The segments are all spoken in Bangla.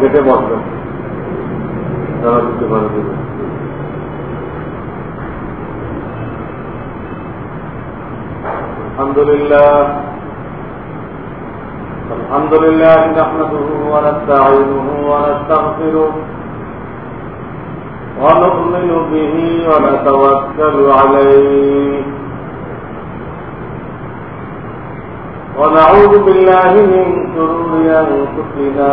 আজকের পরে গেটে বসবেন যারা দিতে পারে দেবে الحمد لله الحمد لله نحمده ونستعينه ونستغفره ونؤمن به ونتوكل عليه ونعوذ بالله من شرور أنفسنا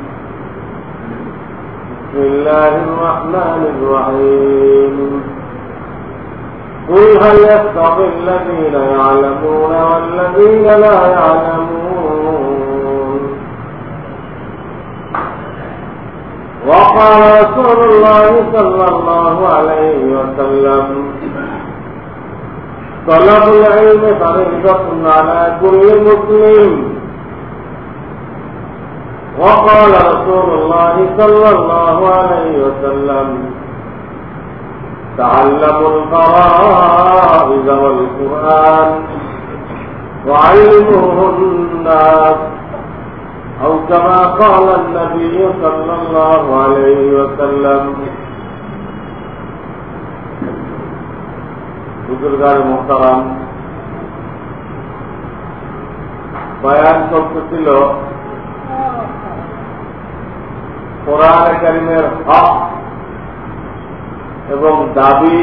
بسم الله الرحمن الرحيم. قل هل يستوي الذين يعلمون والذين لا يعلمون؟ وقال رسول الله صلى الله عليه وسلم طلب العلم فريضة على كل مسلم. وقال رسول الله صلى الله عليه وسلم تعلموا الفرائض والقرآن وعلموه الناس أو كما قال النبي صلى الله عليه وسلم বুজুর্গার মোহতারাম বয়ান করতেছিল কোরআন একাডেমির হক এবং দাবি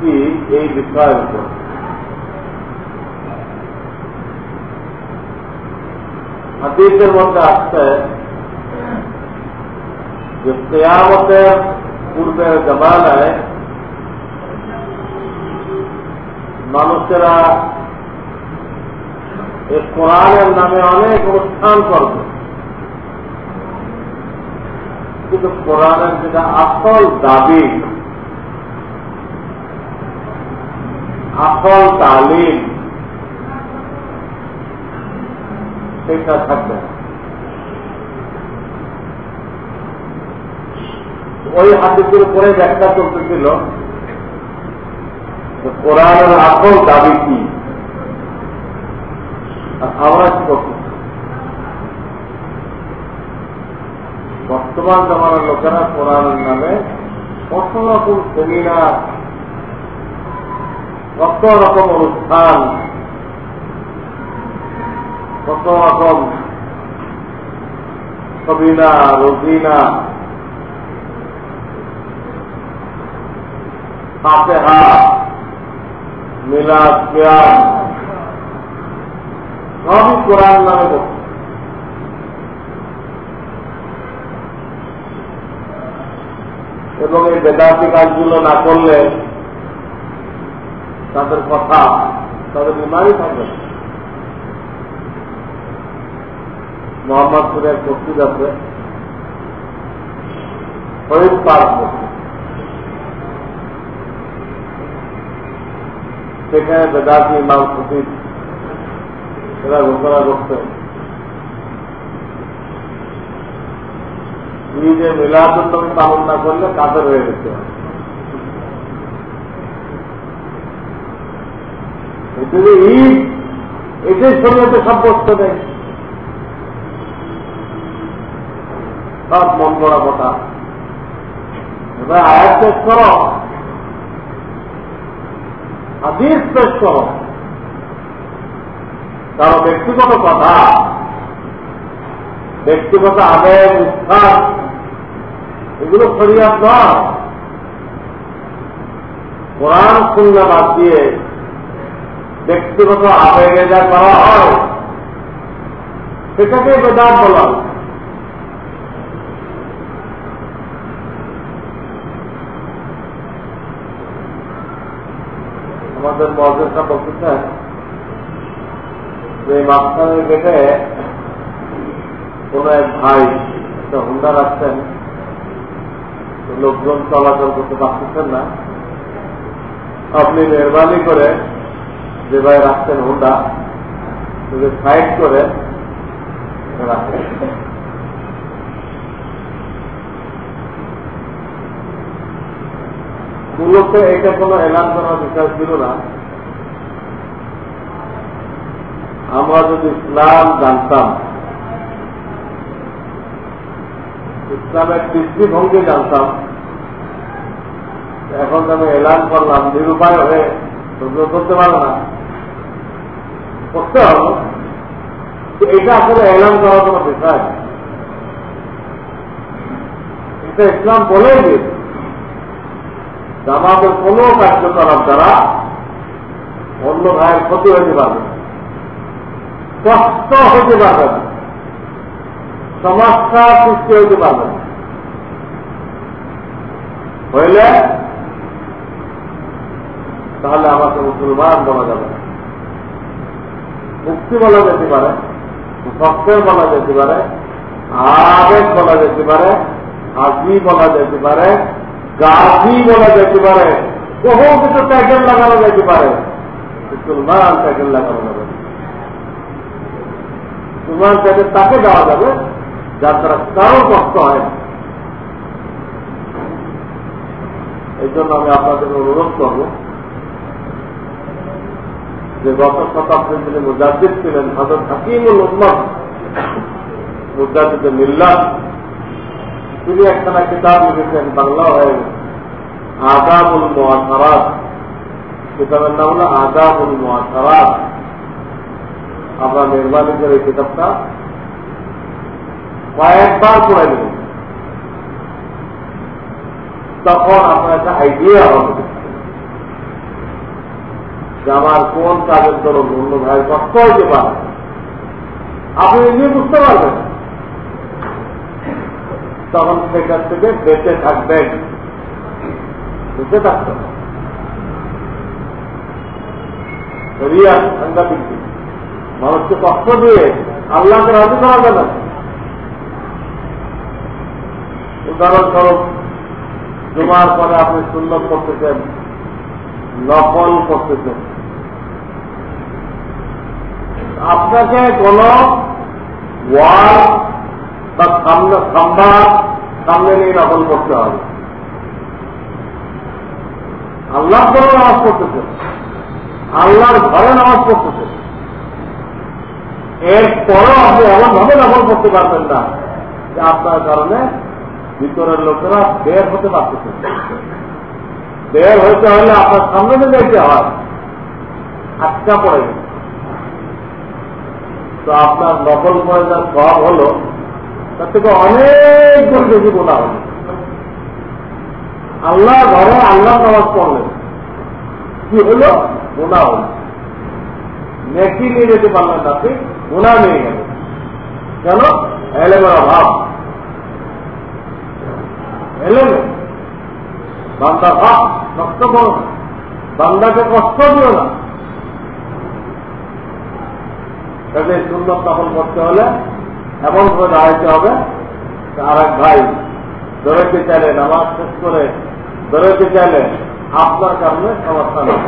কি এই বিষয়ের উপর হাদিসের মধ্যে আসছে যে কেয়ামতের পূর্বের জমানায় মানুষেরা এই কোরআনের নামে অনেক অনুষ্ঠান করবে কিন্তু কোরআনের যেটা আসল দাবি, আসল তালিম, সেটা থাকবে। ওই হাদিসের উপরে ব্যাখ্যা চলতেছিল কোরআনের আসল দাবি কি? আমরা কি করতেছি বর্তমান জমানার লোকেরা কোরআনের নামে কত রকম সেমিনার কত রকম অনুষ্ঠান, কত রকম সবিনা, রবিনা, ফাতেহা, মিলাদ সবই কোরআন নামে করছে এবং এই বেদাতি কাজগুলো না করলে তাদের কথা, তাদের বিমারই থাকবে মোহাম্মদপুরের মসজিদ আছে শহীদ পার্ক সেখানে বেদাতি ইমাম সচিব এরা ঘোষণা করছে ঈদে মিলাদুল্নবী পালন না করলে কাদের হয়ে গেছে? যদি ঈদ এটাই শরীয়তে সাব্যস্ত নেই। সব মন করা কথা। এবার আয়াত পেশ করো। হাদিস পেশ করো। কারও ব্যক্তিগত কথা, ব্যক্তিগত আবেগ উৎসাহ এগুলো শরিয়াত নয়। কোরআন শুনলে বাদ দিয়ে ব্যক্তিগত আবেগে যা করা হয় সেটাকে বেদাত বলা আমাদের মহাদেশটা বলতেছেন যে মাঝখানের গেটে কোন এক ভাই, একটা হুন্ডা রাখছেন লোকজন চলাচল করতে পারতেছেন না। আপনি মেহরবানি করে যে ভাই রাখছেন হুন্ডা সাইড করে রাখেন। মূলত এটা কোনো এলান করার বিষয় ছিল না। আমরা যদি ইসলাম জানতাম ইসলামের দৃষ্টিভঙ্গি জানতাম। এখন আমি এলান করলাম, নিরুপায় হয়ে তোমরা করতে পারো না। করতে হবে। এটা আসলে এলান করার কোনো বিষয়। এটা ইসলাম বলেই দিয়েছে। আমাদের কোন কার্যকলাপ দ্বারা অন্য ভাইয়ের ক্ষতি হতে পারবে কষ্ট হতে পারবে না। সমস্যা সৃষ্টি হতে পারবে হইলে তাহলে আমাকে মুসলমান বলা যাবে মুক্তি বলা যেতে পারে সত্যের বলা যেতে পারে, আবেগ বলা যেতে পারে হাজি বলা যেতে পারে গাছি বলা যেতে পারে, বহু কিছু ট্যাগেল লাগানো যেতে পারে। মুসলমান ট্যাগেল লাগানো যাবে মুসলমান ট্যাগেল তাকে দেওয়া যাবে যার দ্বারা কারও কষ্ট হয় না। এই জন্য আমি আপনাদের অনুরোধ করব যে গত শতাব্দীর যিনি মুজাদ্দিদ ছিলেন হজরত হাকিমুল উম্মদ মুজাদ্দিদ মিল্লা। তিনি একখানা কিতাব লিখেছেন, বাংলা হয়ে আদাবুল মোয়াসারাত কিতাবের নাম হলো আদাবুল মোয়াসারাত আমরা মেহরবানি করে এই কিতাবটা কয়েকবার পড়ে নেবেন তখন আপনার একটা আইডিয়া হবে। যে আমার কোন কাজের দরুন অন্য ভাইয়ের কষ্ট হইতে পারে। আপনি নিজে বুঝতে পারবেন। তখন সেখান থেকে বেঁচে থাকবেন। বেঁচে থাকতে রিয়া মানুষকে কষ্ট দিয়ে আল্লাহকে রাজি করা যাবে উদাহরণস্বরূপ, জুমার পরে আপনি সুন্দর করতেছেন নকল করতেছেন। আপনাকে কোন ওয়াল বা সামনে খাম্বা সামনে নিয়ে নকল করতে হবে। আল্লাহ করে নামাজ পড়তেছে আল্লাহর ঘরে নামাজ পড়তেছে এরপরও আপনি এমন ভাবে নকল করতে পারবেন না যে আপনার কারণে ভিতরের লোকেরা বের হতে পারতেছে বের হইতে হলে আপনার সামনে যেতে হয়, আটকা পড়ে গেছে। তো আপনার নকল যার সব হলো, তার থেকে অনেক গুণ বেশি গোনা হল। আল্লাহ ঘরে আল্লাহ নামাজ পড়লেন। কি হলো? গোনা হল। নেকি নিয়ে যেতে পারলেন না আপনি, গোনা নিয়ে গেল কেন? এলেমের অভাব বান্দা ভাব নষ্ট করো না বান্দাকে কষ্ট দিও না। কাজে সুন্দর দখল করতে হলে এমন করে দাঁড়াইতে হবে আর এক ভাই দৌড়াইতে চাইলে নামাজ শেষ করে দৌড়াইতে চাইলে আপনার কারণে সমস্যা নেই।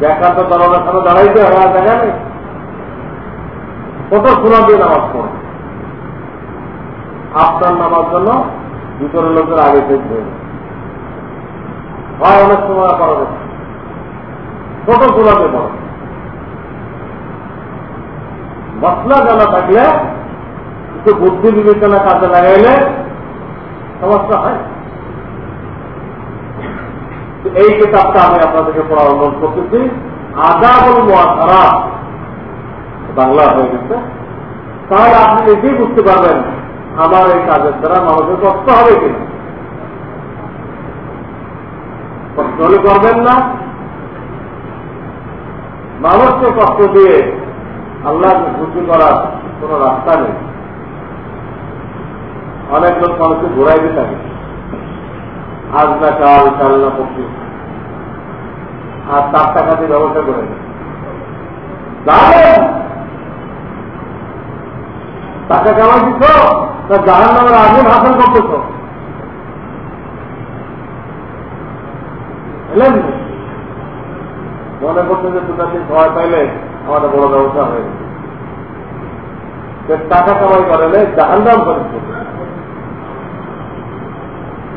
দেখা তো দরজার দাঁড়াইতে হয়, আর দেখা নেই। কত সুরা দিয়ে নামাজ পড়ে। আপনার নামার জন্য ভিতরের লোকের আগে থেকে হয় অনেক সময় করা যাচ্ছে ছোট সুরাতে পড়ে মশলা জানা থাকলে একটু বুদ্ধি বিবেচনা কাজে লাগাইলে সমস্যা হয়। এই কিতাবটা আমি আপনাদেরকে পড়া অনুরোধ করতেছি। আদাবল খারাপ বাংলা হয়ে গেছে। তাহলে আপনি নিজেই বুঝতে পারবেন আমার এই কাজের দ্বারা মানুষের কষ্ট হবে কিনা কষ্ট হলে করবেন না। মানুষকে কষ্ট দিয়ে আল্লাহকে খুশি করার কোন রাস্তা নেই। অনেক লোক মানুষকে ঘোরাইতে থাকে। আজ না কাল কাল না পক্ষী আর তার টাকা দিয়ে ব্যবসা করে দাঁড়ান টাকা কামাই দিচ্ছ তা জাহান নামের আগুন হাসিল করতেছ। এলেন মনে করছে যে দুটা দিন সময় পাইলে আমাদের বড় ব্যবসা হয়ে গেছে। টাকা কামাই করে নেই জাহান নাম করেছে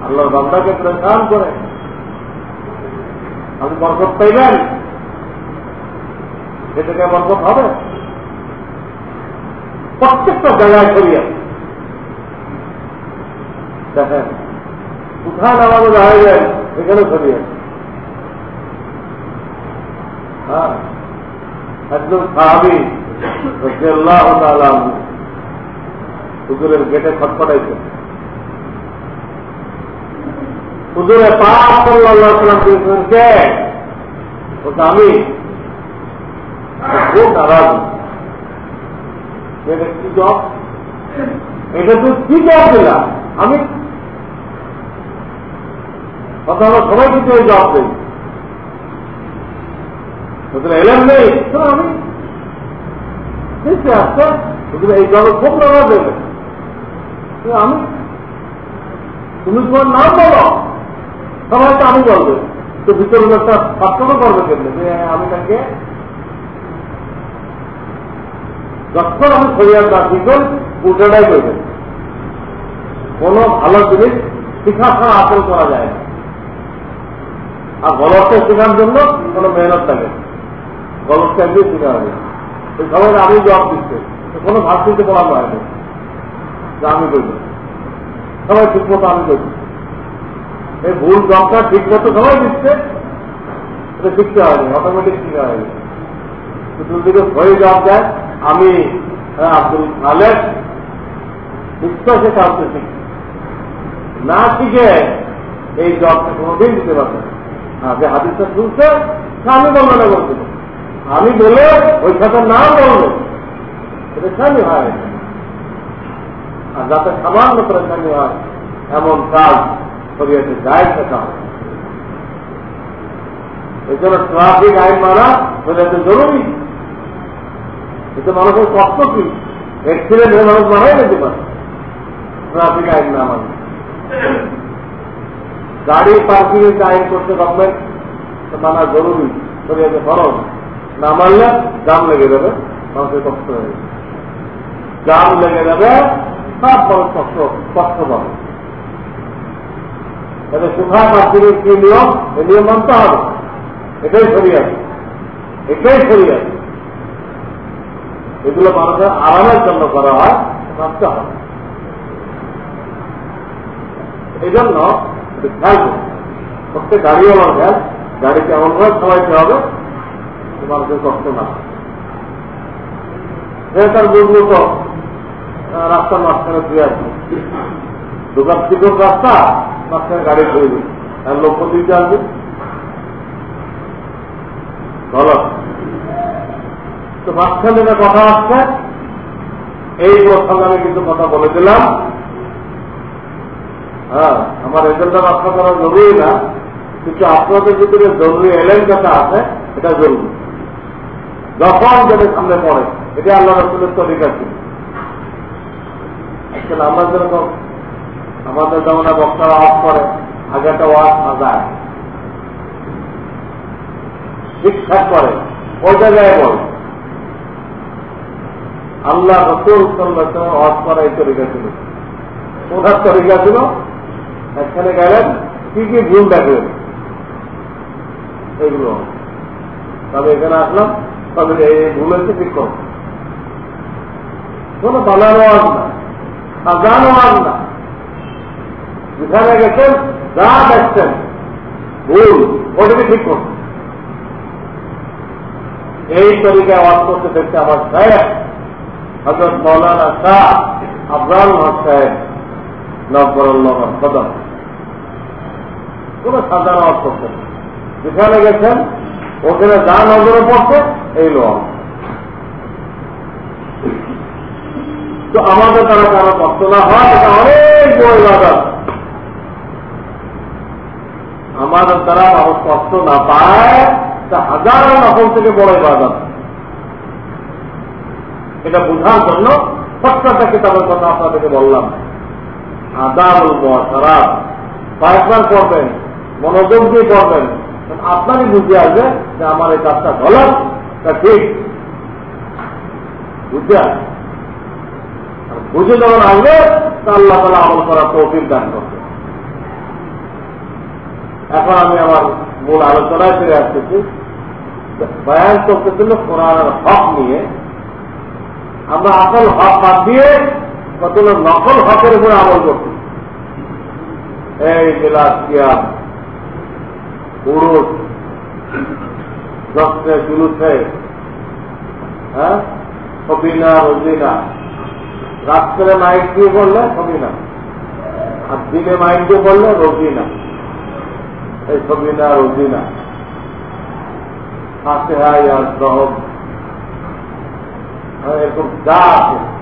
আল্লাহর বান্দাকে প্রেসান করে। আপনি বরকত পাইবেন এটাকে বরকত হবে? প্রত্যেকটা জায়গায় ছড়িয়ে দেখেন কোথায় নামাজে দাঁড়াইবেন এখানে ছড়িয়ে হ্যাঁ একজন সাহাবি আল্লাহ হুজুরের গেটে খটখটাইছে হুজুরে পাপ আমি। খুব নারাজ। এটা তুই কি জব দিলাম আমি আমরা সবাই কিন্তু এই জব দিই এলেন নেই? তো আমি তোদের এই খুব দেবে আমি, তুমি তোমার নাম বলো। সবাই তো আমি বলবে। তো ভিতরে একটা পাত্র করবে কেমনি? যে আমি তাকে যখন আমি শরীর রাখি করি করবে কোন ভালো জিনিস ছাড়া করা যায় না। আর গলতটা শেখার জন্য মেহনত থাকে গলতটা দিয়ে শেখা হবে। আমি জবাব দিচ্ছে। কোনো ভাষিতে বলা হয় না। যে আমি করব সবাই ঠিক মতো আমি করছি এই ভুল জবটা ঠিক মতো সবাই দিচ্ছে। এটা শিখতে হয়নি অটোমেটিক শিখা হয়নি। দিকে ভয়ে জবাব দেয় আমি আব্দুল খালেদ বিশ্বাসে কাউকে শিখি। না শিখে এই জবটা কোনোদিন দিতে পারবে না। যে হাদিসটা শুনছে আমি বর্ণনা করছিল আমি বলে ওই সাথে না বলবে। এটা স্বামী হয়। আর যাতে সামান্য পরেশানি হয়, এমন কাজ শরীয়তে যায় সেটা হয় এই জন্য ট্রাফিক আইন মানা শরীয়তে জরুরি। এতে মানুষের কষ্ট কি? অ্যাক্সিডেন্ট হয়ে মানুষ মারাই যেতে পারে। ট্রাফিক আইন না মানে। গাড়ি পার্কিং এর আইন করতে গভর্নমেন্ট মানা জরুরি। শরীয়তে ফরজ না মানলে দাম লেগে যাবে, মানুষের কষ্ট হয়ে জাম লেগে যাবে, সব মানুষ কষ্ট কষ্ট পাবে। তাহলে কোথায় পার্কিংয়ের কি নিয়ম? এই নিয়ম মানতে হবে। এটাই সরিয়ে এটাই সরিয়ে এগুলো মানুষের আরামের জন্য করা হয় মানতে হবে এই জন্য খেয়াল প্রত্যেক গাড়িওয়ালার খেয়াল, গাড়িকে এমনভাবে সবাইতে হবে মানুষের কষ্ট না তার বুঝলো তো রাস্তার মাঝখানে দিয়ে আসবে দোকান চিকন রাস্তা, মাঝখানে গাড়ি ধরে দিই আর লক্ষ্য দিতে আসবে। গলত তো মাঝখানে যে কথা আসছে এই প্রসঙ্গে আমি কিন্তু কথা বলে দিলাম। হ্যাঁ আমার এজেন্ডা রক্ষা করা জরুরি না, কিন্তু আপনাদের ভিতরে জরুরি এলেন যেটা আছে, এটা জরুরি। যখন যেটা সামনে পড়ে, এটা আল্লাহ রসুলের তরিকা ছিল আমরা যেরকম আমাদের যেমন বক্তারা অফ করে, আগে একটা ওয়াজ সাজায় ঠিকঠাক করে, ওই জায়গায় বলে। আল্লাহ রসুল ওয়াজ করা এই তরিকা ছিল কোথার তরিকা ছিল এখানে গেলেন, কি কি ভুল দেখলেন? এইগুলো তবে এখানে আসলাম। তবে এই ভুল হচ্ছে ঠিক করো কোন বানানো আজ না। সাজানো আজ না। যেখানে গেছেন, যা দেখছেন, ভুল, ওটাকে ঠিক করুন। এই তরিকায় ওয়াজ করতে দেখতে আমার সাহেব হজরত মৌলানা শাহ হক সাহেব কোন সাধারণ অর্থ যেখানে গেছেন, ওখানে যা নজরে পড়ছে, এই লোক তো আমাদের দ্বারা কারও কষ্ট না হয়, এটা অনেক বড় বাজার আমাদের দ্বারা মানুষ কষ্ট না পায় তা হাজারো নকল থেকে বড় বাজার এটা বোঝার জন্য সত্যটা কিতাবের কথা আপনাদেরকে বললাম। খারাপ কয়েকবার করবেন মনোযোগ দিয়ে করবেন আপনারই বুঝে আসবে যে আমার এই কাজটা গলত, তা ঠিক। বুঝতে আসবে বুঝে যখন আসবে, তা আল্লাহ তালা আমল করার তৌফিক দান করবে। এখন আমি আমার মূল আলোচনায় ফিরে আসতেছি। বয়ান করতেছিল কোরআনের হক নিয়ে। আমরা আসল হক বাদ দিয়ে কতগুলো নকল হকের উপরে আমল করছি। এই কিয়াম পুরুষ দশে জুলুসে হ্যাঁ? রজিনা। রাত্রে মাইক দিয়ে বললে সবিনা আর দিনে মাইক দিয়ে বললে রজিনা। এই সবিনা রজিনা। হাতে হাই আর এরকম যা আছে।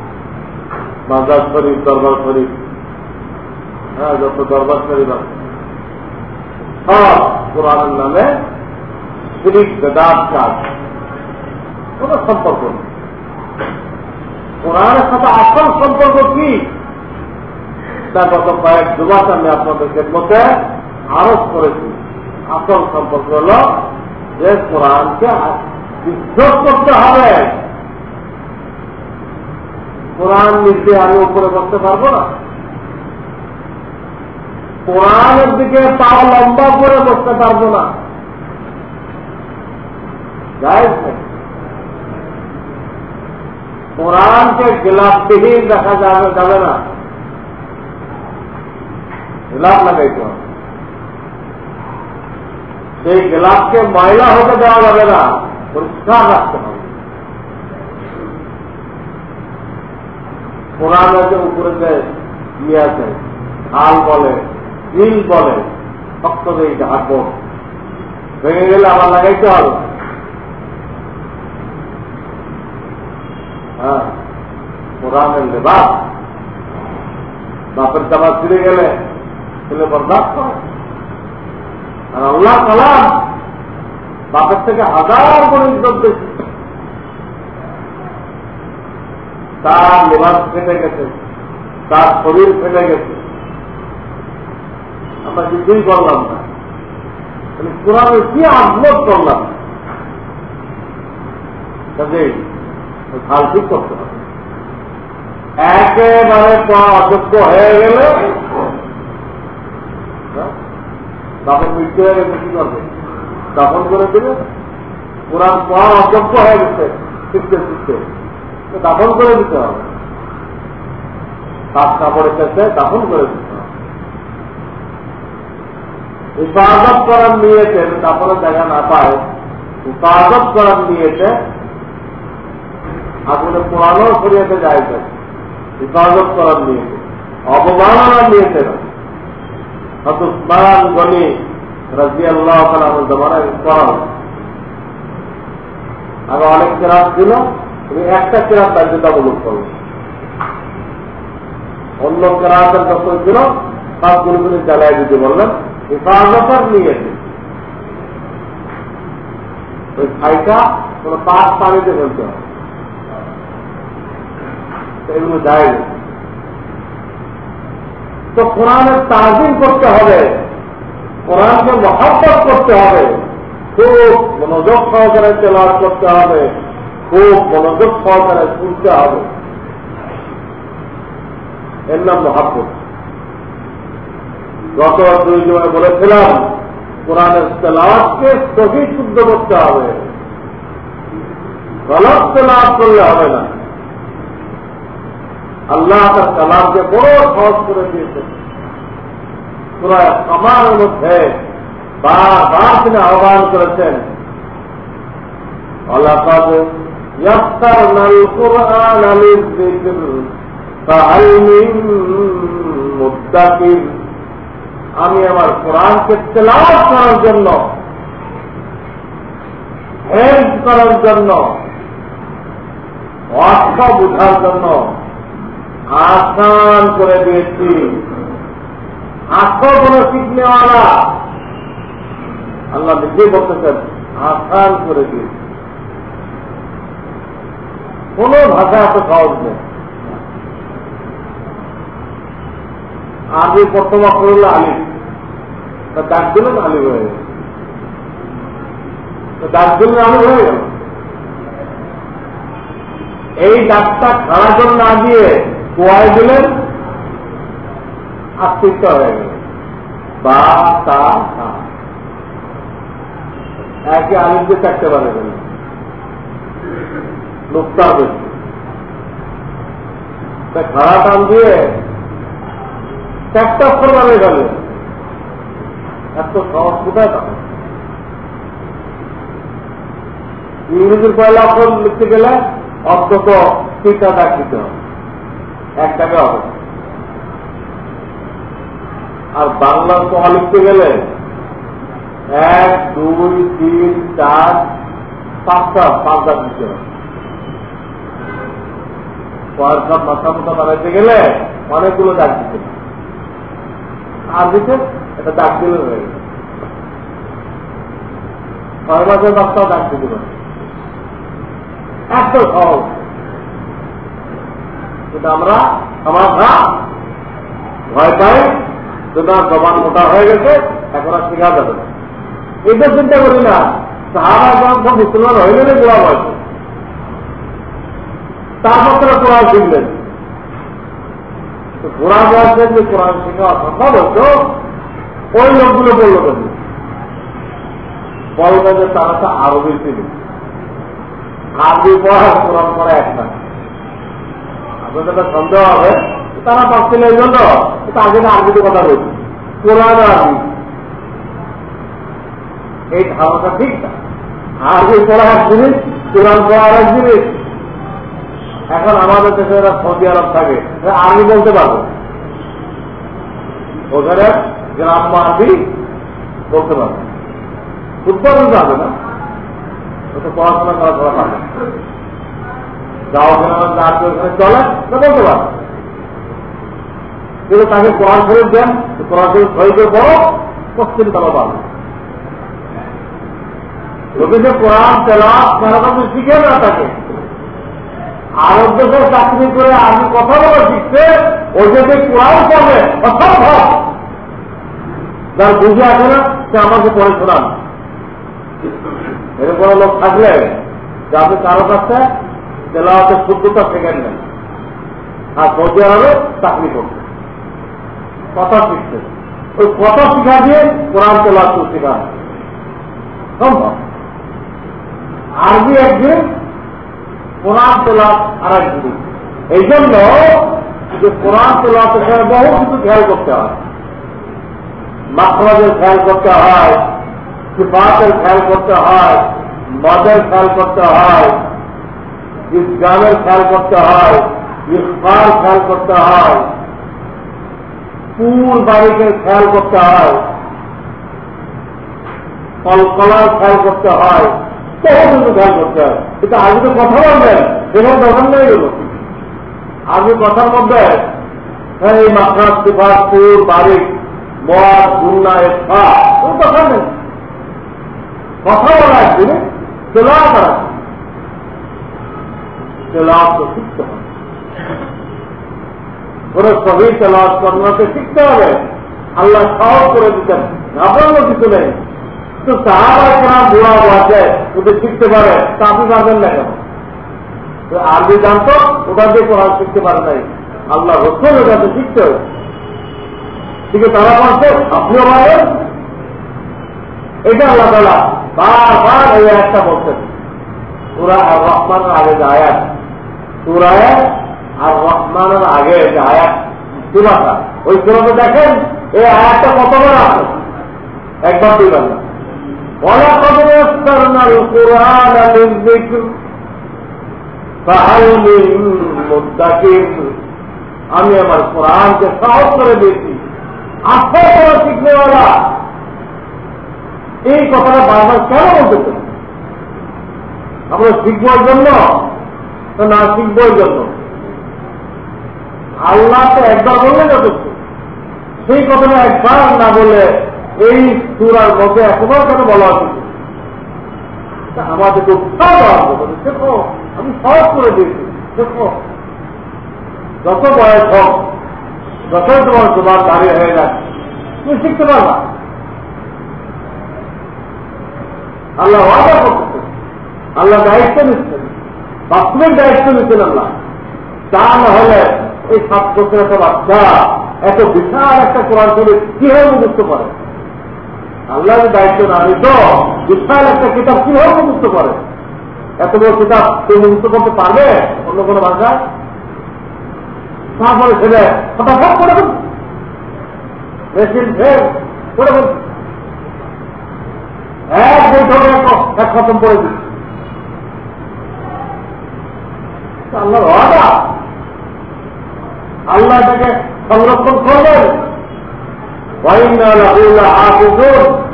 মাজার শরীফ, দরবার শরীফ। হ্যাঁ যত দরবার শরীফ আছে। সব কোরআনের নামে শিরিক, বেদাত, কাজ। কোন সম্পর্ক নেই। সাথে আসল সম্পর্ক কি? গত কয়েক আমি আপনাদেরকে আরোপ করেছি। আসল সম্পর্ক হল যে কোরআনকে বিশ্বাস করতে হবে। কোরআন নিচে আমি উপরে বসতে পারব না? কোরআনের দিকে পা লম্বা করে বসতে পারব না। কোরআনকে গেলাপবিহীন দেখা যাবে যাবে না। গেলাপ লাগাইতে হবে সেই গেলাপকে ময়লা হতে দেওয়া যাবে না। পরিষ্কার রাখতে হবে। কোরআনের যে উপরে যে ইয়ে আছে হাল বলে হিল বলে, শক্ত দিয়ে ঢাকবো ভেঙে গেলে আবার লাগাইতে হবে। হ্যাঁ কোরআনের বাপের জামা ফিরে গেলে ছেলে বরদাস্ত করে আর আল্লাহ কালাম বাপের থেকে হাজার করে ইজ্জত বেশি তার লেবাস ফেটে গেছে, তার শরীর ফেটে গেছে। আমরা কিছুই করলাম না। কোরআনে কি আগ্রহ করলাম? কাজেই খাল ঠিক করতে হবে। একেবারে অযোগ্য হয়ে গেলে তখন মৃত্যু হয়ে গেছে কি করবে। তখন করে দেবে কোরআন পড়া অযোগ্য হয়ে গেছে, শিখতে শিখতে। দাফন করে দিতে হবে। কাজ কাপড়ে পেছে দাফন করে দিতে হবে। হিফাজত করার নিয়েছে দাফনের জায়গা না পায় হিফাজত করার নিয়েছে, আগুনে পোড়ানো শরীয়তে যাইছে হিফাজত করার নিয়েছে অবমাননা নিয়েছে না। হয়তো উসমান গনি রাজি আল্লাহ জমানায় করা আগে অনেক কেরাত ছিল। একটা কেরাত বাধ্যতামূলক করো। অন্য কেরাতের যখন ছিল সবগুলোগুলি জ্বালায় দিতে বললেন, হেফাজতার নিয়েছে ওই ছাইটা কোন পাঁচ পানিতে ফেলতে হবে। এগুলো যায় তো কোরআনের তাজিম করতে হবে, কোরআনকে মহাব্বত করতে হবে, খুব মনোযোগ সহকারে তেলার করতে হবে। খুব মনোযোগ সহকারে শুনতে হবে। এর নাম মহাব্বত। গত দুই জনে বলেছিলাম, কোরআনের তেলাওয়াতকে সহি শুদ্ধ করতে হবে। গলত তেলাওয়াত করলে হবে না। আল্লাহ তার কালামকে বড় সহজ করে দিয়েছে পুরা সমার মধ্যে বারবার তিনি আহ্বান করেছেন, অলাকাদ يسرنا القرآن للذكر আমি আমার কোরআনকে তেলাওয়াত করার জন্য হেল্প করার জন্য অর্থ বুঝার জন্য আসান করে দিয়েছি আসো কোনো শিখনেওয়ালা আল্লাহ নিজে বলতেছেন আসান করে দিয়েছি কোন ভাষা এত সহজ নেই। আগে প্রথম অক্ষর হলো আলিফ। ডাক দিলেন আলিফ হয়ে গেল। ডাক দিলেন আলিফ হয়ে গেল। এই ডাক্তার খাড়াজন না দিয়ে কোয়ায় দিলেন আস্তিত্ব হয়ে গেল। বা, তা একে আলিফ দিয়ে চারটে লোকটা বেশি খাড়া টান দিয়ে চারটা অক্ষর বানিয়ে গেল এত সহজ কোথায় পাবে ইংরেজির পয়লা অক্ষর লিখতে গেলে অন্তত তিনটা দাগ দিতে হবে। এক টাকা হবে। আর বাংলার পহা লিখতে গেলে এক, দুই, তিন, চার, পাঁচটা, পাঁচ দাগ দিতে হবে। পয়ের সব মাথা মাথা বানাইতে গেলে অনেকগুলো দাগ দিতে আর দিতে এটা দাগ দিলে হয়ে গেছে ছয় মাসের বাচ্চাও দাগ দিতে পারে। এত সহজ। কিন্তু আমরা আমার ভয় পাই তোমার জবান মোটা হয়ে গেছে, এখন আর শেখা যাবে না। এটা চিন্তা করি না। সাহারা মুসলমান হয়ে গেলে গোড়া বয়স তারপর তারা কোরআন শিখলেন। কোরআন বয়সের যে কোরআন শেখা অসম্ভব হতো ওই লোকগুলো বলল কেন? বলবে যে তারা তো আরবি ছিল। আরবি পড়া, কোরআন পড়া এক না। আপনাদের সন্দেহ হবে তারা পাচ্ছিল এই জন্য আগে না আরবিতে কথা বলছি। কোরআন আরবি। এই ধারণাটা ঠিক না। আরবি পড়া এক জিনিস, কোরআন পড়া এক জিনিস। এখন আমাদের দেশে সৌদি আরব থাকে। আরবি বলতে পারব। ওখানে গ্রাম্য আরবি বলতে পারব। উৎপাদন যাবে না? পড়াশোনা করা করা পারবে যাও ওখানে চলে, তা বলতে পারবে। কিন্তু তাকে কোরআন শরীফ দেন কোরআন শরীফ শরীফের কষ্টের তারা পাবে যদি সে কোরআন তেলা শিখে না থাকে আরব দেশে চাকরি করে আমি কথা বলা শিখছে ও যদি কোরআন পড়বে অসম্ভব যার বুঝে আসে না, সে আমাকে পড়ে শোনান। এরকম লোক থাকলে, যে আপনি কারও কাছে তেলাওয়াতের শুদ্ধতা শেখেন নেন আর সৌদি আরবে চাকরি করছে। কথা শিখছে। ওই কথা শিখা দিয়ে কোরআন তেলাওয়াত শেখা সম্ভব। আরবি একদিন কোরআন তেলাওয়াত আর একদিন এই জন্য যে কোরআন তেলাওয়াতের সময় বহু কিছু খেয়াল করতে হয়। মাখরাজের খেয়াল করতে হয়, সিফাতের খেয়াল করতে হয়, মদের খেয়াল করতে হয় বিজ্ঞানের খেয়াল করতে হয় ইফার খেয়াল করতে হয়, পুর বাড়িকে খেয়াল করতে হয়, কলকলার খেয়াল করতে হয় হয়। কথা বলবেন সেখানে নেই গেল কথার মধ্যে এই মদ গুন্না ইফা কোনো কথা নেই। কথা বলা একদিন করা তো শিখতে হবে। কোন সবই তেলাওয়াত করানোকে শিখতে হবে। আল্লাহ সহজ করে দিতেন ঘাবড়ানো কিছু নেই। তো সাহাবার কোরআন বুড়া আছে ওদের শিখতে পারে, তা আপনি পারবেন না কেন? আরবি জানতো, ওটা দিয়ে কোরআন শিখতে পারে নাই। আল্লাহ রসুল ওটাতে শিখতে হবে। আছে, তারা পারছে আপনিও পারেন এটা আল্লাহ তালা বারবার এই একটা বলছেন। সুরা আর রহমানের আগে যে আয়াত, সুরায় আর রহমানের আগে যে আয়াত, সুরাটা, ওই সুরাতে দেখেন, এই আয়াতটা কত বড় আছে? একবার দিবেন না। ولقد يسرنا القرآن للذكر فهل من مدكر আমি আমার কোরআনকে সহজ করে দিয়েছি আস্থা করা শিখবে ওরা এই কথাটা বারবার কেন বলতেছে আমরা শিখবার জন্য না শিখবার জন্য আল্লাহ তো একবার বললে যথেষ্ট সেই কথাটা একবার না বলে এই সুরার মধ্যে এতবার কেন বলা উচিত আমাদেরকে উৎসাহ দেখো, আমি সহজ করে দিয়েছি। দেখো, যত বয়স হোক যতই তোমার তোমার দাঁড়িয়ে হয়ে যায় তুমি শিখতে পারবা। আল্লাহ ওয়াদা করতেছেন আল্লাহ দায়িত্ব নিচ্ছেন। বাস্তবের দায়িত্ব নিচ্ছেন আল্লাহ। তা না হলে এই সাত বছর একটা বাচ্চা, এত বিশাল একটা কোরআন করে কীভাবে মুক্ত করে? আল্লাহ দায়িত্ব না নিত বিশাল একটা কিতাব কীভাবে মুক্ত করে? এত বড় কিতাব কেউ মুক্ত করতে পারবে অন্য কোনো ভাষায়? তারপরে ছেলে ফটাফট করে দেন মেশিন ফের করে দেন এক বৈঠকে এক খতম করে আল্লাহর ওয়াদা। আল্লাহ তাকে সংরক্ষণ করবেন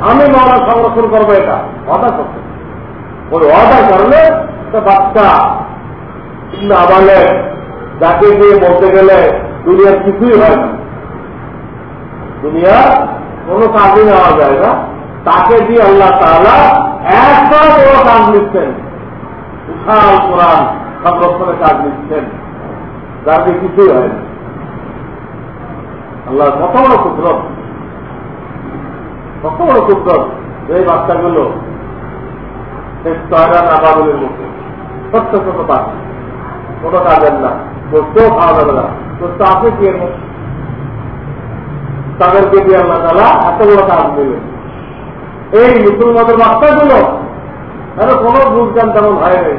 আমি মারা সংরক্ষণ করব এটা। অদা করতে ওই কারণে একটা বাচ্চা না বলে যাকে দিয়ে বলতে গেলে দুনিয়ার কিছুই হয় না। দুনিয়ার কোনো কাজই নেওয়া যায় না। তাকে দিয়ে আল্লাহ তাহলে একটা বড় কাজ নিচ্ছেন। বিশাল কোরআন সংরক্ষণের কাজ নিচ্ছেন। দিয়ে কিছুই হয় না। আল্লাহ কত বড় কুদরত কত বড় কুদরত এই বাচ্চাগুলো আবাদুলের মধ্যে। ছোট্ট ছোট বাচ্চা কোনো কাজের না। করতেও খাওয়া যাবে না। করতে আছে কি এর তাদেরকে দিয়ে আল্লাহ তালা এত বড় কাজ দিলেন। এই মুসলমানদের বাচ্চাগুলো তাহলে কোনো বুঝগান তেমন হয় নাই।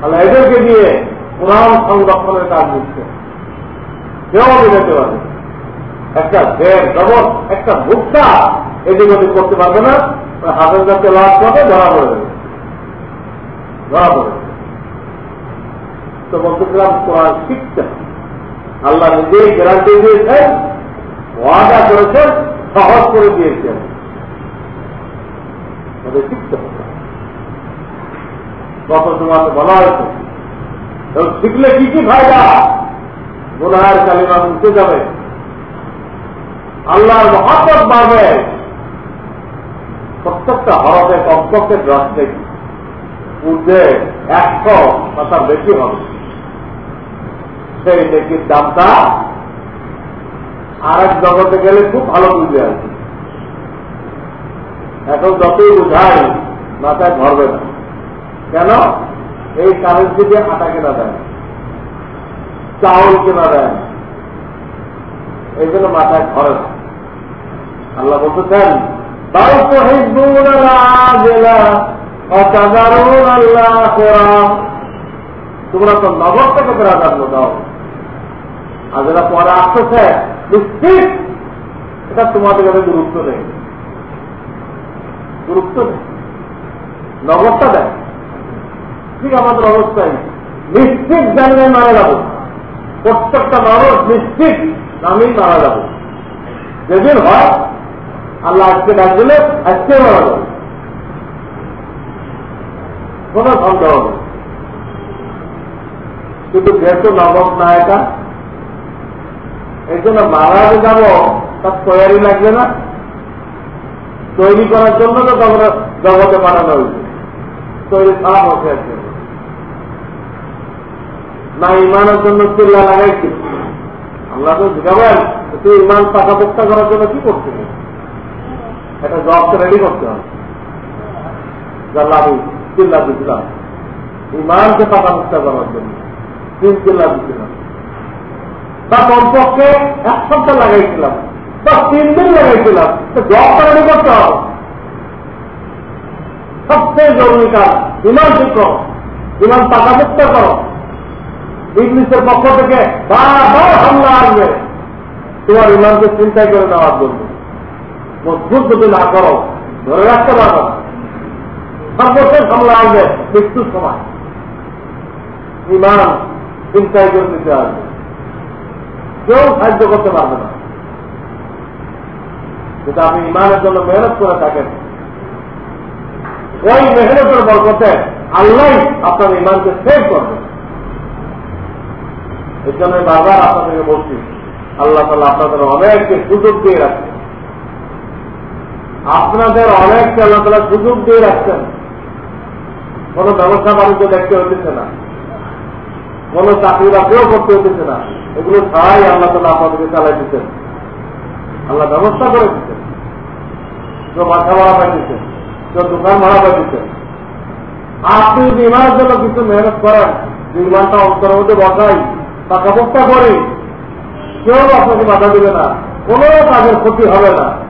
তাহলে এদেরকে দিয়ে কোরআন সংরক্ষণের কাজ দিচ্ছে। কেউ আমি যেতে পারে। একটা ভের জবর একটা ভুক্তা এদিক ওদিক করতে পারবে না হাতের কাছে লাভ করবে ধরা পড়ে যাবে। ধরা পড়ে তো বলতেছিলাম কোরআন শিখতে আল্লাহ নিজেই গ্যারান্টি দিয়েছেন, ওয়াদা করেছেন, সহজ করে দিয়েছেন। তোমাকে বলা হয়েছে শিখলে কি কি ফায়দা? গুনার কালিমা মুক্তে যাবে। আল্লাহর মহাপত বাড়বে। প্রত্যেকটা হরফে কমপক্ষে দশ থেকে উঠে একশো তার বেশি হবে। সেই নেকির দামটা আর এক জগতে গেলে খুব ভালো বুঝে আছে এখন যতই বুঝাই মাথায় ধরবে না। কেন? এই কারেন্সি দিয়ে আটা কেনা দেয় চাউল কেনা দেয় এই জন্য মাথায় ধরে না। আল্লাহ বলতেছেন তাও তো তোমরা তো নগর থেকে প্রাধান্য দাও পরে আসতেছে, নিশ্চিত এটা তোমাদের কাছে গুরুত্ব নেই। গুরুত্ব নেই। নগরটা দেয়। ঠিক আমাদের অবস্থায়। নিশ্চিত জানলে মারা যাব। প্রত্যেকটা মানুষ নিশ্চিত আমি মারা যাব। যেদিন হয় আল্লাহ আজকে ডাক দিলে, আজকে মারা যাবে কোন সন্দেহ নেই। কিন্তু যেহেতু নগদ না এটা এই জন্য মারা যে যাব তার তৈরি লাগবে না। তৈরি করার জন্য তো জগতে পাঠানো হয়েছে। তৈরি খারাপ হতে আছে না ইমানের জন্য চিল্লা লাগাইছি। আল্লাহ তো জিজ্ঞাবেন তুই ইমান পাকাপোক্তা করার জন্য কি করতে একটা জবকে রেডি করতে হবে। চিল্লা দিচ্ছিলাম ইমানকে পাকাপোক্তা করার জন্য তিন চিল্লা দিচ্ছিলাম বা কমপক্ষে এক সপ্তাহ লাগাইছিলাম। বা তিন দিন লাগাইছিলাম। তো জবটা রেডি করতে হবে। সবচেয়ে জরুরি কাজ, ইমান করো। ইমান পাকাপোক্তা করো। ইংলিশের পক্ষ থেকে বারবার হামলা আসবে। তোমার ইমানকে চিন্তাই করে নেওয়ার জন্য। মজবুত যদি না করো, ধরে রাখতে পারো। সর্বশেষ হামলা আসবে মৃত্যুর সময়। ইমান চিন্তাই করে দিতে আসবে কেউ সাহায্য করতে পারবে না। যেটা আপনি ইমানের জন্য মেহনত করে থাকেন। ওই মেহনতের বরকতে আল্লাহ আপনার ইমানকে সেভ করবে। এই জন্য বারবার আপনাদেরকে বলছি, আল্লাহ তালা আপনাদের অনেককে সুযোগ দিয়ে রাখছেন আপনাদের অনেককে আল্লাহ তালা সুযোগ দিয়ে রাখছেন। কোন ব্যবসা বাণিজ্য দেখতে হইতেছে না। কোন চাকরি বাকরিও করতে হইতেছে না। এগুলো ছাড়াই আল্লাহ তালা আপনাদেরকে চালাই দিচ্ছেন আল্লাহ ব্যবস্থা করে দিচ্ছেন কেউ মাথা ভাড়া পাইতেছেন কেউ দোকান ভাড়া পাইতেছেন আপনি যদি ইমানের জন্য কিছু মেহনত করেন যে ইমানটা অন্তরের মধ্যে বসাই টাকা বস্তা করি। কেউ আপনাকে বাধা দিবে না। কোনো কাজের ক্ষতি হবে না।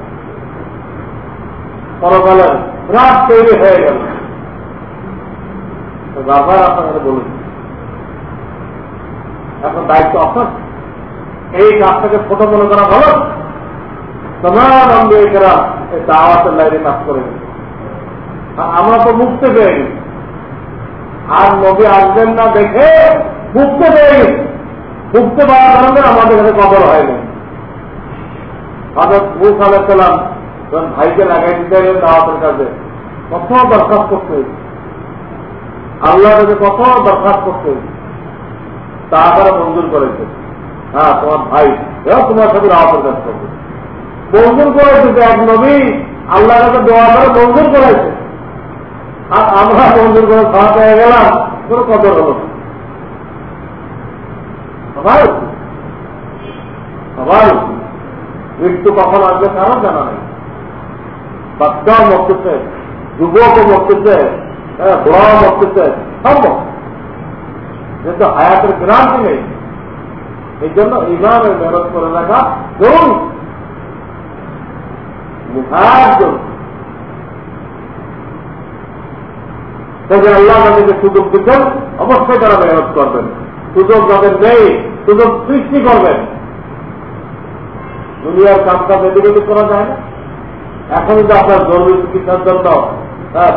রাত তৈরি হয়ে গেল। আপনাকে এখন দায়িত্ব আপনার? এই মনে করা ভালো? তোমার এই দাওয়াতের লাইনে কাজ করে আমরা তো মুক্তি পেয়ে গেছি। আর নবী আসবেন না দেখে মুক্তি পেয়ে গেছি। মুক্তি পাওয়ার কারণে আমাদের কাছে কবর হয়নি। হজরত মুখ আলাইসালাম যখন ভাইকে লাগাই দিতে হবে দাওয়াতের কাছে কত দরখাস্ত করতে হয়েছে আল্লাহ কাছে কত দরখাস্ত করতে হয়েছে তারপরে মঞ্জুর করেছে। হ্যাঁ তোমার ভাই এও তোমার সাথে দাওয়াতের কাজ করবে। মঞ্জুর করেছে যে এক নবী আল্লাহ কাছে দোয়া করে মঞ্জুর করেছে। আর আমরা মঞ্জুর করে খাওয়া পেয়ে গেলাম, কোনো কদর হলো সবাই সবাই মৃত্যু কখন আসবে কারও জানা নেই। বাচ্চাও মরতেছে যুবকও মরতেছে বুড়াও মরতেছে সব কিন্তু হায়াতের গ্রান্তি নেই, এই জন্য ইমামের মেহনত করে রাখা জরুরি। জন্য তবে আল্লাহ তাদেরকে সুযোগ দিচ্ছেন, অবশ্যই তারা মেহনত করবেন। সুযোগ যাদের নেই, সুযোগ সৃষ্টি করবেন। দুনিয়ার কাজটা মেডিকেটি করা যায় না। এখন যদি আপনার জরুরি চিকিৎসার জন্য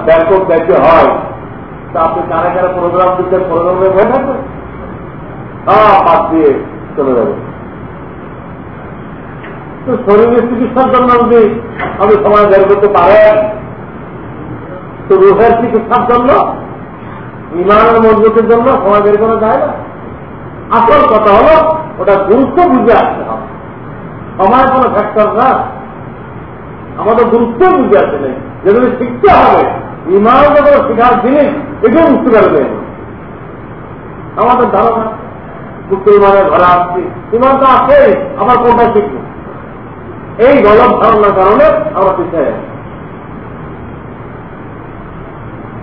ব্যাপক দায়িত্ব হয়। তা আপনি কারে কারে প্রোগ্রাম দিচ্ছেন প্রোগ্রামে হয়ে থাকবেন হ্যাঁ বাদ দিয়ে চলে যাবে। তো শরীরের চিকিৎসার জন্য যদি আপনি সময় বের করতে পারেন, তো রুহের চিকিৎসার জন্য, ইমানের মজবুতের জন্য সময় বের করা যায় না। আসল কথা হলো, ওটা গুরুত্ব বুঝে আসতে হবে। সময় কোনো ফ্যাক্টর না। আমাদের গুরুত্ব বুঝে আসে নেই। যেগুলি শিখতে হবে, ইমান যখন শেখার জিনিস এটাও বুঝতে পারবে আমাদের ধারণা, মুসলমানের ঘরে আসছি, ইমান তো আছে আবার কোনটা শিখব? এই গলত ধারণার কারণে আমরা পিছিয়ে যাচ্ছি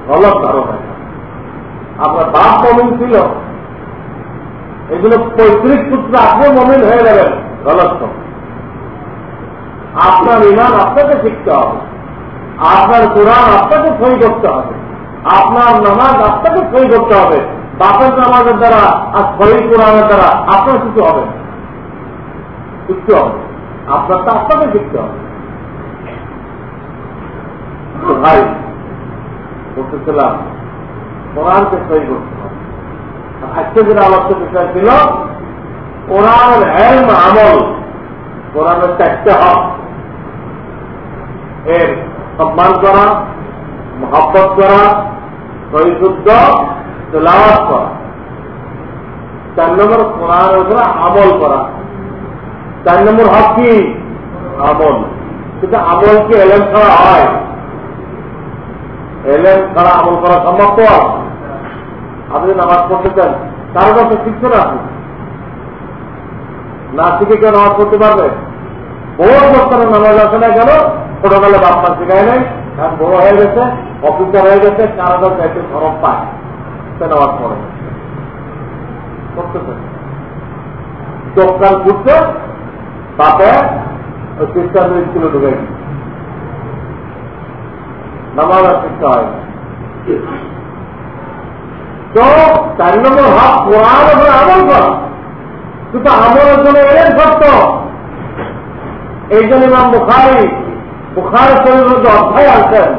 গলত ধারণা। আপনার বাপ মমিন ছিল। এগুলো পঁয়ত্রিশ সূত্র আপনিও মমিন হয়ে যাবেন গলত আপনার ইমান আপনাকে শিখতে হবে। আপনার কোরআন আপনাকে সই করতে হবে। আপনার নামাজ আপনাকে সই করতে হবে। বাপের নামাজের দ্বারা আর সই কোরআনের দ্বারা আপনার কিছু হবে। শিখতে হবে। আপনার তো আপনাকে শিখতে হবে। ভাই, বলতেছিলাম, কোরআনকে সই করতে হবে। আজকে যেটা আলোচ্য বিষয় ছিল, কোরআনের হেলম আমল কোরআনের চারটে হক। এর সম্মান করা, মহাব্বত করা, সহিশুদ্ধ, তেলাওয়াত করা। চার নম্বর কোরআনের উপরে আমল করা। চার নম্বর হক কি? আমল। কিন্তু আমল কি এলেন ছাড়া হয়? এলেন ছাড়া আমল করা সম্ভব তো? আপনি নামাজ পড়তে চান, তার কাছে শিখছেন আপনি না শিখে কেউ নামাজ পড়তে পারবে? বহু বছরে নামাজ আসে না কেন? ছোটবেলা বাপ্পা শেখায় নাই। কারণ বড় হয়ে গেছে অফিসার হয়ে গেছে কারও কাছে খরচ পায়। সে নামাজ পড়ে চোখকাল ঘুরছে বাপে ওই খ্রিস্টানদের স্কুলে ঢুকে গেছে। নামাজ আর শিখতে হয় তো চার নম্বর হক কোরআন আমল করা। কিন্তু আমলের জন্য এলেন সত্য এই জন্য নাম বুখারি বুখারি শরীরের যে অধ্যায় আছেন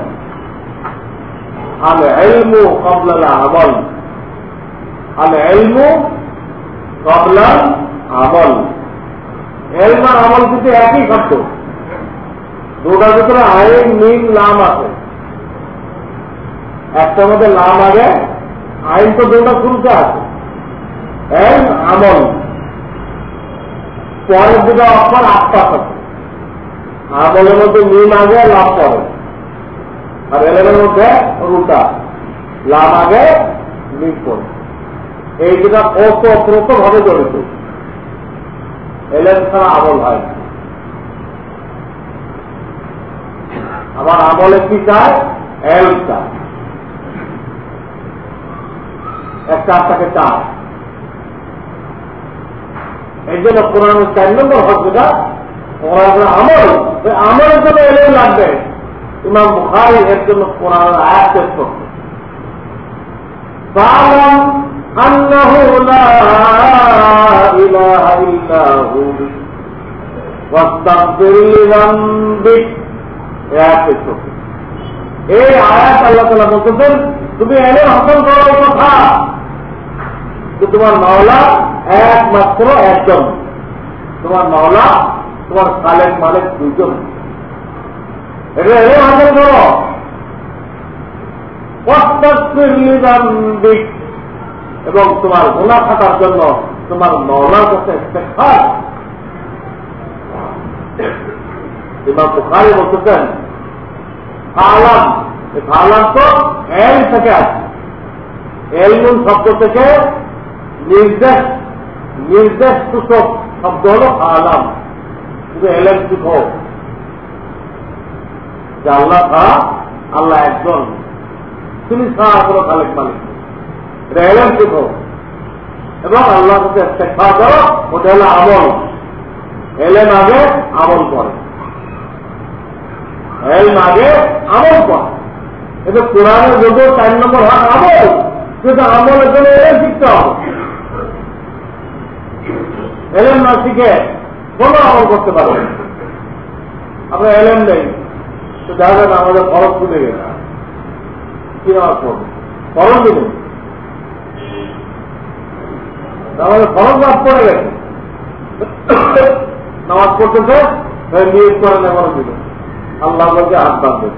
আল এলমু কবলাল আমল। আল এলমু কবলাল আমল এলমার আমল কিন্তু একই শব্দ। দুটার ভিতরে আইন মিন লাম আছে। একটার মধ্যে লাম আগে, আইন তো দুটা শুনতে আছে। এল আমল। পরের দুটা অক্ষর আত্মা থাকে আমলের মধ্যে মিন আগে লাভ পরে। আর এলের মধ্যে রুটা। লাভ আগে মিন পরে। এই দুটা অপ্রত ভাবে জড়িত। এলেন ছাড়া আমল হয় আবার আমলে কি চায়? এল চায়। একটা আত্মাকে চায়। এই জন্য কোরআনের চার নম্বর হক যেটা কোরআন আমল আমলের জন্য এলেন লাগবে ইমাম বুখারি এর জন্য কোরআনের আয়াত পেশ করছে أنه لا إله إلا هو واستغفر لذنبك এই আয়াত আল্লাহ তালা বলতেছেন তুমি এনে হাসন করো কথা যে তোমার মাওলা একমাত্র একজন তোমার মাওলা তোমার কালেক মালেক করো এবং তোমার গোলা থাকার জন্য তোমার মৌলার কাছে ইমাম বুখারি বলতেছেন আলাম আলাম তো এল থেকে আছে। এলমুন শব্দ থেকে নির্দেশ নির্দেশ সূচক শব্দ হল আলাম শুধু এলেন হোক যে আল্লাহ ছাড়া আল্লাহ একজন তিনি ছাড়া কোনো খালেক মালিক এটা এলেন এবং আল্লাহ কাছে চেষ্টা করো ওটা হলো আমল। এলেন আগে আমল করে। এলম আগে আমল করে। এটা কোরআনের যদিও চার নম্বর হাত আমল। কিন্তু আমলের জন্য এলেন শিখতে হবে। এলেন না শিখে কোন আমল করতে পারবেন আমরা এলেন নেই। তো দেখা আমাদের খরচ তুলে গেছে। কি নামাজ পড়বে আমাদের খরচ লাভ পড়ে গেছে। নামাজ পড়তেছে নিয়োগ করে না খরচ দিল আল্লাহ বলছে হাত বাঁধবে।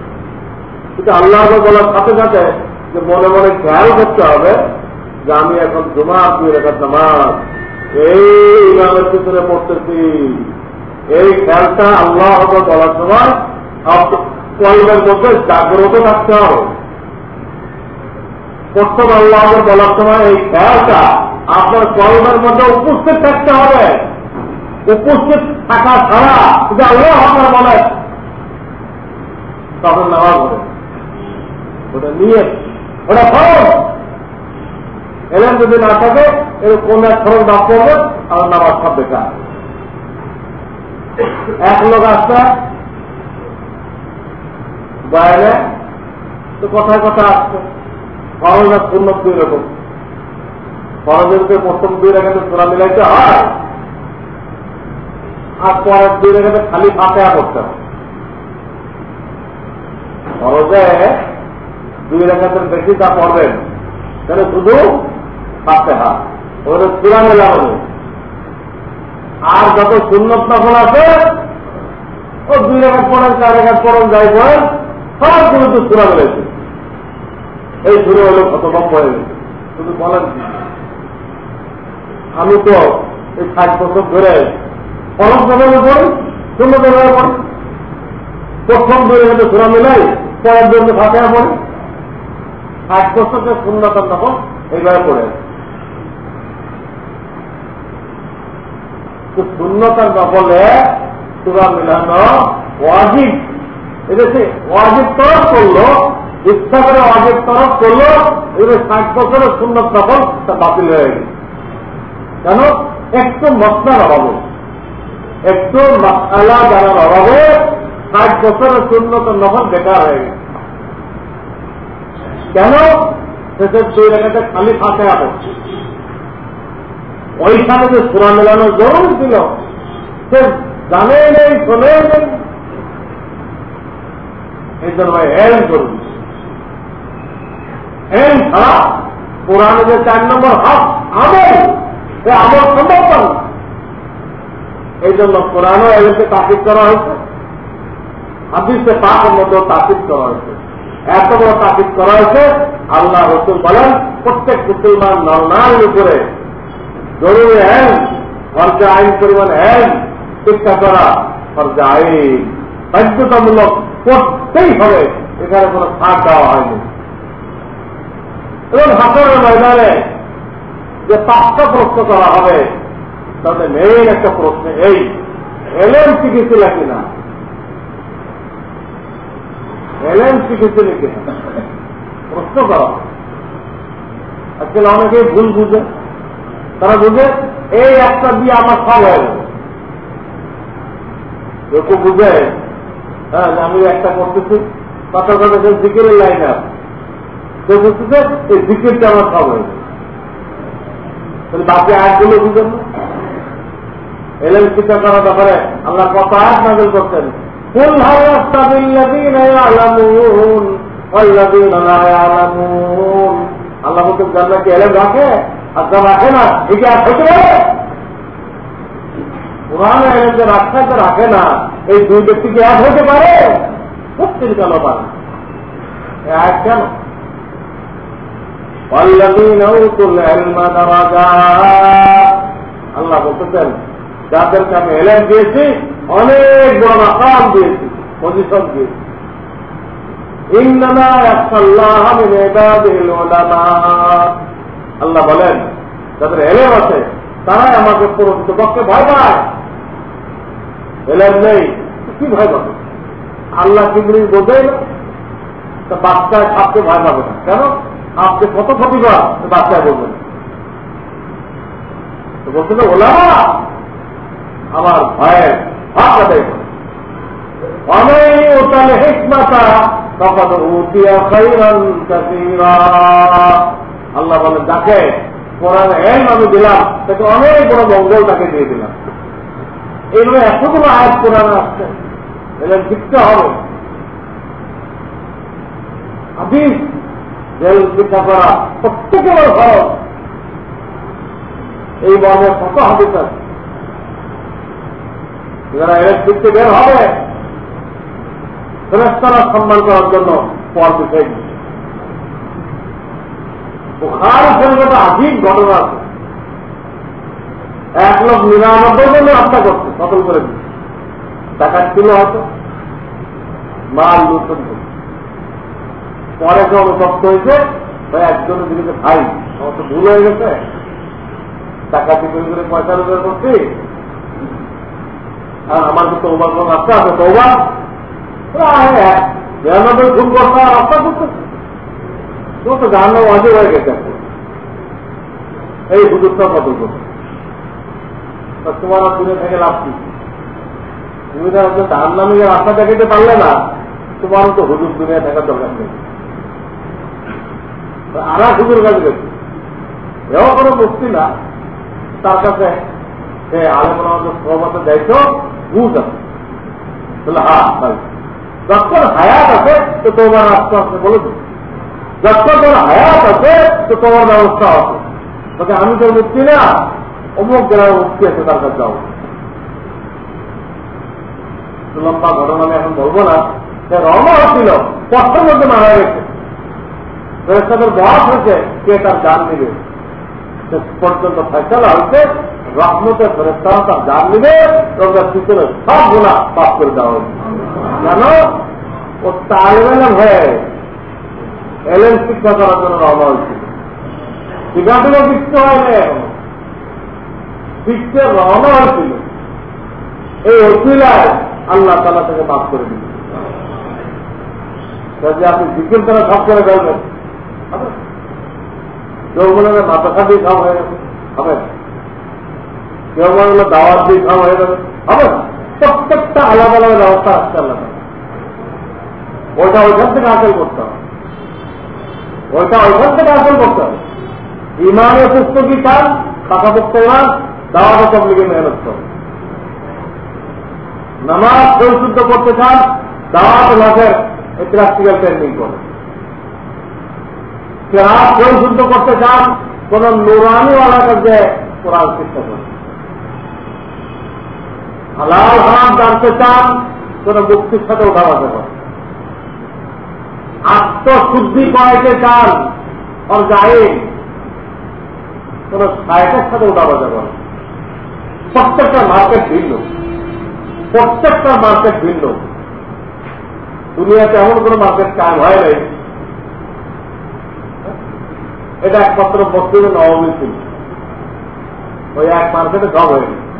কিন্তু আল্লাহ বলার সাথে সাথে যে মনে মনে খেয়াল করতে হবে যে আমি এখন জমা দুই রেখার নামাজ এই ইমামের পিছনে পড়তেছি। এই খেয়ালটা আল্লাহ বলার সময় কলমের মধ্যে জাগ্রত থাকতে হবে। প্রথম আল্লাহ বলার সময় এই খেয়ালটা আপনার কলমের মধ্যে উপস্থিত থাকতে হবে। উপস্থিত থাকা ছাড়া যে আল্লাহ আপনার বলেন তখন নামাজ হবে। ওটা নিয়ে ওটা ফরজ। এলেন যদি না থাকে, এর কোন এক ফরজ না করবে আমার নামাজ সব বেকার এক লোক আসছে, বাইরে, তো কথায় কথা আসছে ফরজ আর পূর্ণ দুই রকম। ফরজের প্রথম দুই রেখাতে সোনা মিলাইতে হয়, আর পরের দুই রেখাতে খালি ফাঁকা করতে হয়। ফরজে দুই রেখাতের বেশি তা পড়বেন, তাহলে শুধু হাত ওদের চূড়া আর যত সুন্নত নফল আছে, ও দুই রেখাত পড়েন, চার রেখাত পড়েন, যাই পড়েন, সব কিন্তু চূড়া মেলেছে এই শুরু হলো কত কম পড়ে শুধু বলেন। আমি তো এই ষাট বছর ধরে ফরজ নফলে পড়ি শূন্য নফলে পড়ি প্রথম দুই রেখাতে চূড়া মেলাই, পরের জন্য ফাঁকা পড়ে। ষাট বছরকে শূন্যতার তখন এইভাবে পড়ে শূন্যতার নকলে চূড়া মিলানো ওয়াজিব। এটা ওয়াজিব তরফ করল, ইচ্ছা করে ওয়াজিব তরফ করল এবার ষাট বছরের শূন্যত নকল তা বাতিল হয়ে গেছে কেন? একটু মশলার অভাবে। একটু মশালা জানার অভাবে ষাট বছরের শূন্যত নকল বেকার হয়ে গেছে কেন? শেষের দুই রেখাতে খালি ফাঁকে পড়ছে। ওইখানে যে সুরা মেলানো জরুরি ছিল। সে জানে নেই, শোনে নেই। এই জন্য এল জরুরি। এল ছাড়া কোরআনে যে চার নম্বর হক আমল সে আমল সম্ভব না। এই জন্য কোরআনও এদেরকে তাকিদ করা হয়েছে। হাদিসে পাকের মধ্যেও তাকিদ করা হয়েছে। এত বড় তাকিদ করা হয়েছে, আল্লাহ রসুল বলেন, প্রত্যেক মুসলমান নরনারের উপরে জরুরি হ্যান ফর্জা আইন পরিমাণ হ্যান চেষ্টা করা ফর্জা আইন। বাধ্যতামূলক করতেই হবে, এখানে কোনো ছাড় দেওয়া হয়নি। এবং হাসনের ময়দানে যে পাঁচটা প্রশ্ন করা হবে তাদের মেইন একটা প্রশ্ন এই, এলেন শিখেছিল কিনা এলেন শিখেছিল কিনা প্রশ্ন করা। আজকে অনেকে ভুল বুঝে। তারা বুঝে এই একটা দিয়ে আমার সব হয়ে যাবে কেউ বুঝে হ্যাঁ আমি একটা করতেছি কথা কথা জিকিরের লাইন আছে কেউ বলতেছে এই জিকিরটা আমার সব হয়ে যাবে তাহলে বাকি আয়াতগুলো বুঝেন না এলেন চিন্তা করার ব্যাপারে আল্লাহ কত আয়াত নাজল করতেন قل هل يستوي الذين يعلمون والذين لا يعلمون আল্লাহ বলতেন জান্নাত কি এলেন রাখে আপনার রাখে না এই যে আর হতে পারে পুরানো যে রাস্তাতে রাখে না। এই দুই ব্যক্তি কি এক হতে পারে? সত্যির কেন পারে এক কেন? আল্লাহ বলতেছেন, যাদেরকে আমি এলেন দিয়েছি, অনেক বড় আকাম দিয়েছি, পজিশন দিয়েছি। ইন্দনা একসাল্লাহ আমি নেতা দিল আল্লাহ বলেন, যাদের এলেম আছে, তারাই আমাকে প্রকৃত পক্ষে ভয় পায়। এলেম নেই কি ভয় পাবে? আল্লাহ কি জিনিস বোঝেই না তা বাচ্চায় আপকে ভয় পাবে না। কেন? আপনি কত ক্ষতি করা বাচ্চায় বলবেন। তো বলছে যে ওলা আমার ভয়ের হাত আদায় অনেক ওটালে হেকমাতা তখন উঠিয়া খাইরান কাসীরা। আল্লাহ বলেন যাকে কোরআন এম আমি দিলাম, তাকে অনেক বড় মঙ্গল তাকে দিয়ে দিলাম। এইভাবে এতগুলো আয়াত কোরআনে আসছে। এগুলো শিখতে হবে। হাদিস জেল শিক্ষা করা প্রত্যেকের খরচ এই মর্মে কত হাদিস আছে। যারা এর শিখতে বের হবে ফেরেস্তারা সম্মান করার জন্য পর বিষয় ওখানে শরীরে আজীব ঘটনা আছে। এক লোক নিরানব্বই জন্য হত্যা করছে, কতল করে দিচ্ছে টাকা ছিল হয়তো। মাল লুটন পরে যে অনুতপ্ত হয়েছে ভাই একজনের দিকে ভাই আমার তো ভুল হয়ে গেছে। টাকা দিয়ে করে পয়সা রোজগার করছি। আর আমার তো তোমার কোনো রাস্তা আছে তৌবা নিরানব্বই ভুল করতে রাস্তা করতেছে। তো জানো অজয় হয়ে গেছে। এই হুজুরটা কত তোমার দূরে থেকে লাভ কি? তুমি তো ধান নামে রাস্তা দেখাতে পারলে না, তোমার তো হুজুর দুনিয়া থাকার দরকার নেই। আর হুজুর কাছে গেছে। এও কোনো মুক্তি না। তার কাছে সে আমাদের সহমতে দায়িত্ব বুঝ আছে। বলে হ্যাঁ যখন হায়াত আছে, তো তোমার আস্তে আস্তে বলে দিন তোর হায়াত আছে, তো তোমার ব্যবস্থা আছে। তবে আমি তো মুক্তি না, অমুক গ্রামে মুক্তি আছে, তার কাছে যাও। লম্বা ঘটনা আমি এখন বলব না। সে রওনা হচ্ছিল কষ্টের মধ্যে মারা গেছে। ফেরেস্তাদের বহাস হয়েছে, কে তার জান দিবে? শেষ পর্যন্ত ফেসলা হয়েছে, রহমতে ফেরেস্তারা তার জান দিবে এবং তার পিছনে সব গোলা পাপ করে দেওয়া হয়েছে কেন ও তালেবেন হয়ে এলেন শিক্ষা করার জন্য রওনা হয়েছিল হয়নি এখন। বিশ্বে রওনা হয়েছিল এই অসিলায় আল্লাহ তালা থেকে মাফ করে দিল আপনি জিজ্ঞেস তারা সব করে ফেলবেন কেউ মাথা খাটি খাওয়া হয়ে গেছে। হবে কেউ দাওয়াত দিয়ে খাওয়া হয়ে যাবে হবে প্রত্যেকটা আলাদা আলাদা ব্যবস্থা আসছে আল্লাহ ওইটা ওইখান থেকে আসল করতে হবে। ওইটা ওইখান থেকে আসল করতে হবে। ইমানের পুস্তকই চান? পাকাপোক্ত ইমান দাওয়াত তবলিগে মেহনত করে নামাজ পরিশুদ্ধ করতে চান, দাওয়াত লাখের প্র্যাকটিক্যাল ট্রেনিং করে কেরাত পরিশুদ্ধ করতে চান, কোন নুরানিওয়ালা কাছে কোরআন শিক্ষা করে হালাল হারাম জানতে চান, কোন মুক্তির সাথে উঠা বাজা করে আত্মশুদ্ধি করাইতে চান ওর যায় কোন সাহেবের সাথে উঠা বাজা করে প্রত্যেকটা মার্কেট ভিন্ন। প্রত্যেকটা মার্কেট ভিন্ন। দুনিয়াতে এমন কোন মার্কেট কায়ম হয় নাই। এটা একমাত্র মসজিদে নবমী ছিল। ওই এক মার্কেটে সব হয়ে গেছে।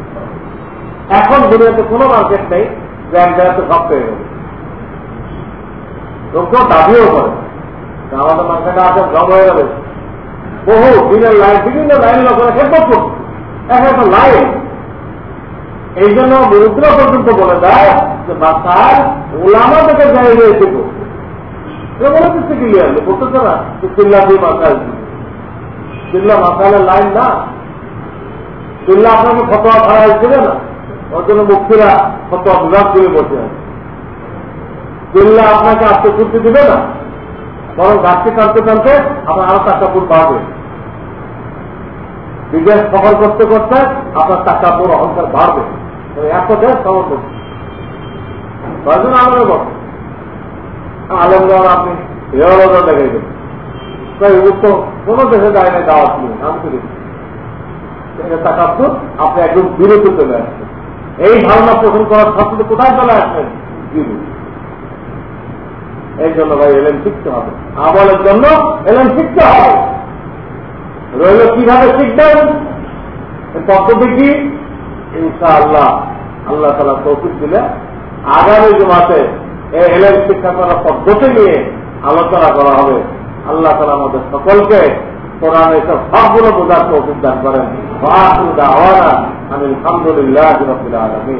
এখন দুনিয়াতে কোনো মার্কেট নেই যে এক জায়গাতে সব পেয়ে গেল লোক দাবিও করে। আমাদের মার্কেটে আছে সব হয়ে যাবে বহু দিনের লাইন বিভিন্ন লাইন লোকেরা করছে। এক একটা লাইন এই জন্য বিরুদ্ধ পর্যন্ত বলে দেয় যে মাথার ওলামা থেকে জায়গায় রয়েছে বলে দিচ্ছে ক্লিয়ার বলতেছে না, যে চিল্লা দিয়ে মাথায় চিল্লা মাথালের লাইন না। চিল্লা আপনাকে ফটোয়া খারাপ ছিল না। ওর জন্য মুক্তিরা ফটোয়া বিভাগ দিয়ে বসে আছে। চিল্লা আপনাকে আত্মশুদ্ধি দিবে না। বরং গাছকে টানতে টানতে আপনার আরও টাকা ফুট বাড়বে বিদেশ সফর করতে করতে আপনার টাকা পুরো অহংকার বাড়বে। এক দেশ সফর করছে। কয়জন আলমে বল আলমগড় আপনি রেওয়াজ দেখে দেবেন। তো কোনো দেশে যায় না দাওয়াত নিয়ে আমি তো দেখি। আপনি একদম বিরতি চলে আসছেন এই ধারণা পোষণ করার সাথে কোথায় চলে আসছেন এই জন্য ভাই এলেন শিখতে হবে। আমলের জন্য এলেন শিখতে হবে। রইল কীভাবে শিখবেন? পদ্ধতি কি? ইনশা আল্লাহ আল্লাহ তালা তৌফিক দিলে আগামী জমাতে এই এলেন শিক্ষা করার পদ্ধতি নিয়ে আলোচনা করা হবে। আল্লাহ তালা আমাদের সকলকে কোরআন এসব সবগুলো বোঝার তৌফিক দান করেন। আমি আলহামদুলিল্লাহ রবিল আলমী